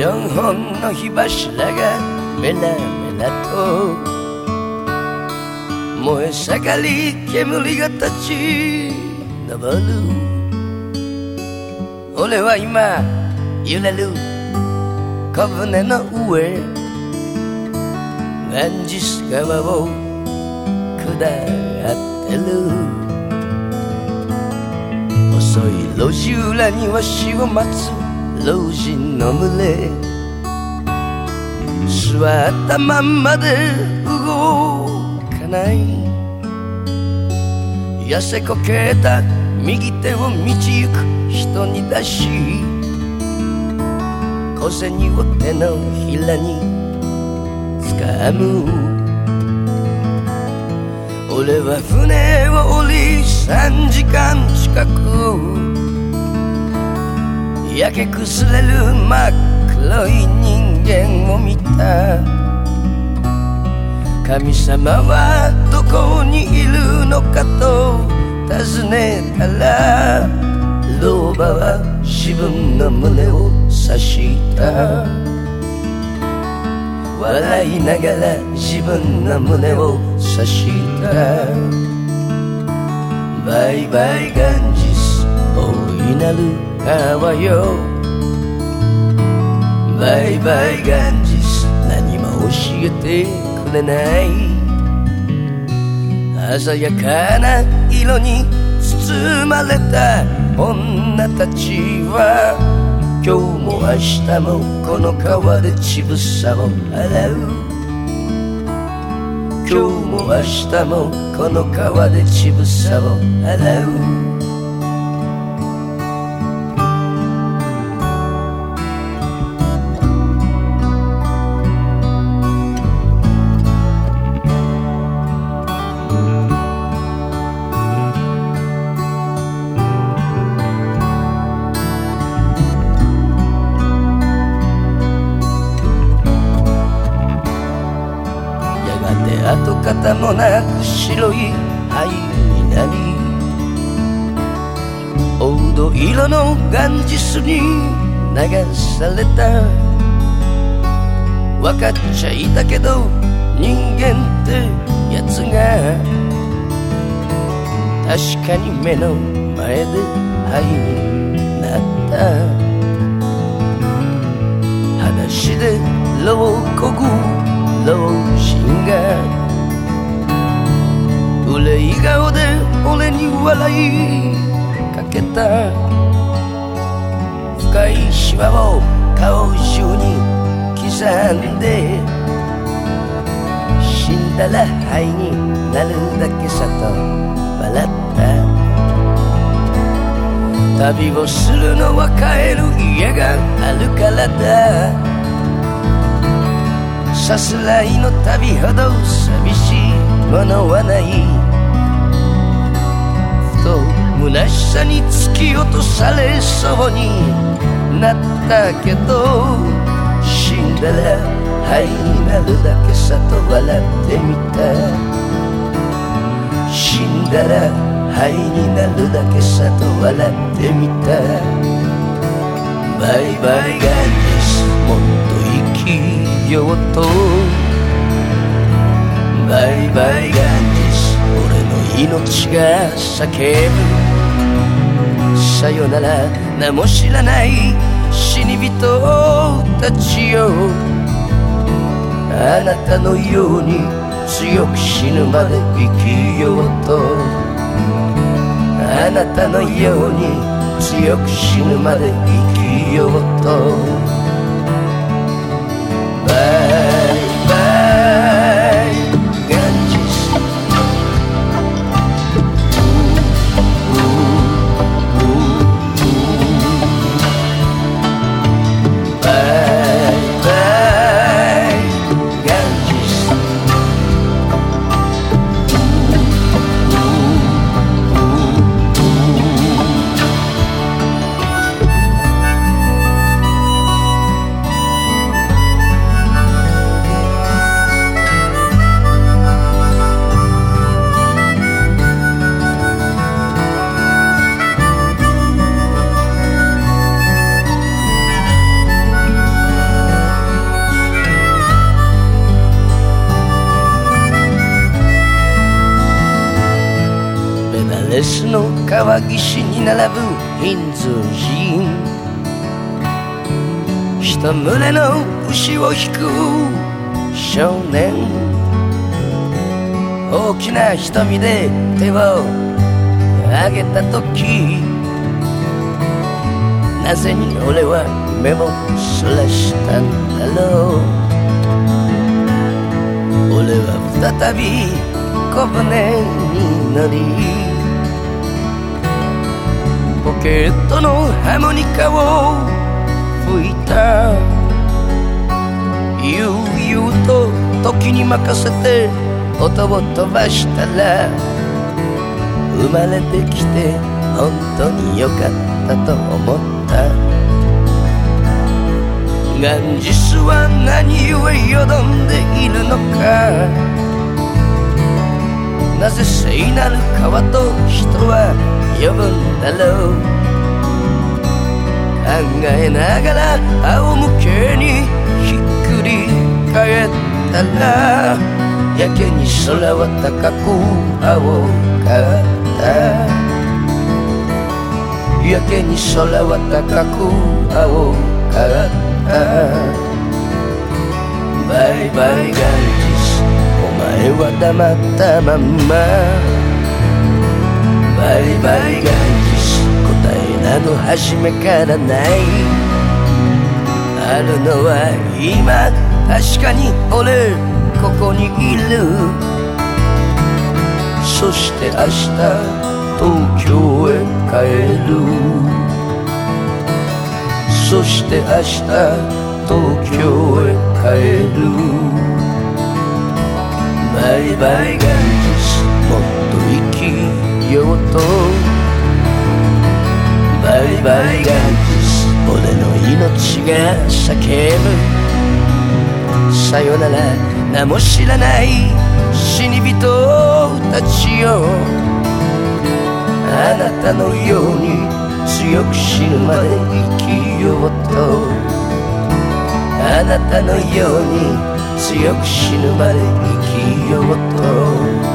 四本の火柱がメラメラと燃え盛り煙が立ち上る俺は今揺れる小舟の上ガンジス川を下ってる遅い路地裏にわしを待つ老人の群れ。座ったまんまで動かない。痩せこけた右手を道行く人に出し小銭を手のひらに掴む。俺は船を降り3時間近く焼け崩れる真っ黒い人間を見た。神様はどこにいるのかと尋ねたら老婆は自分の胸を刺した。笑いながら自分の胸を刺した。バイバイガンジなる川よ。バイバイガンジス何も教えてくれない。鮮やかな色に包まれた女たちは今日も明日もこの川で乳房を洗う。今日も明日もこの川で乳房を洗う。なく白い灰になり黄土色のガンジスに流された。分かっちゃいたけど人間ってやつが確かに目の前で灰になった。裸足で牢をこぐ老人が憂い顔で俺に笑いかけた。深いシワを顔中に刻んで。死んだら灰になるだけさと笑った。旅をするのは帰る家があるからだ。さすらいの旅ほど寂しい。ものはないと虚しさに突き落とされそうになったけど死んだら灰になるだけさと笑ってみた死んだら灰になるだけさと笑ってみたバイバイガンデスもっと生きようと。バイバイガンデス俺の命が叫ぶ。さよなら名も知らない死に人たちよ。あなたのように強く死ぬまで生きようと。あなたのように強く死ぬまで生きようと。川岸に並ぶヒンズー寺院一群の牛を引く少年。大きな瞳で手を挙げた時なぜに俺は目をそらしたんだろう。俺は再び小舟に乗りケットのハーモニカを吹いた。悠々と時に任せて音を飛ばしたら生まれてきて本当によかったと思った。ガンジスは何故よどんでいるのか。なぜ聖なる川と人は呼ぶんだろう。考えながら仰向けにひっくり返ったらやけに空は高く青かった。やけに空は高く青かった。バイバイガンジスお前は黙ったまんま。バイバイガンジス答えなど初めからない。あるのは今。確かに俺ここにいる。そして明日東京へ帰る。そして明日東京へ帰る。バイバイガンジスもっと生きようと。バイバイガンジス俺の命が叫ぶ。さよなら。名も知らない。死に人たちよあなたのように強く死ぬまで生きようと。あなたのように強く死ぬまで生きようと。your workload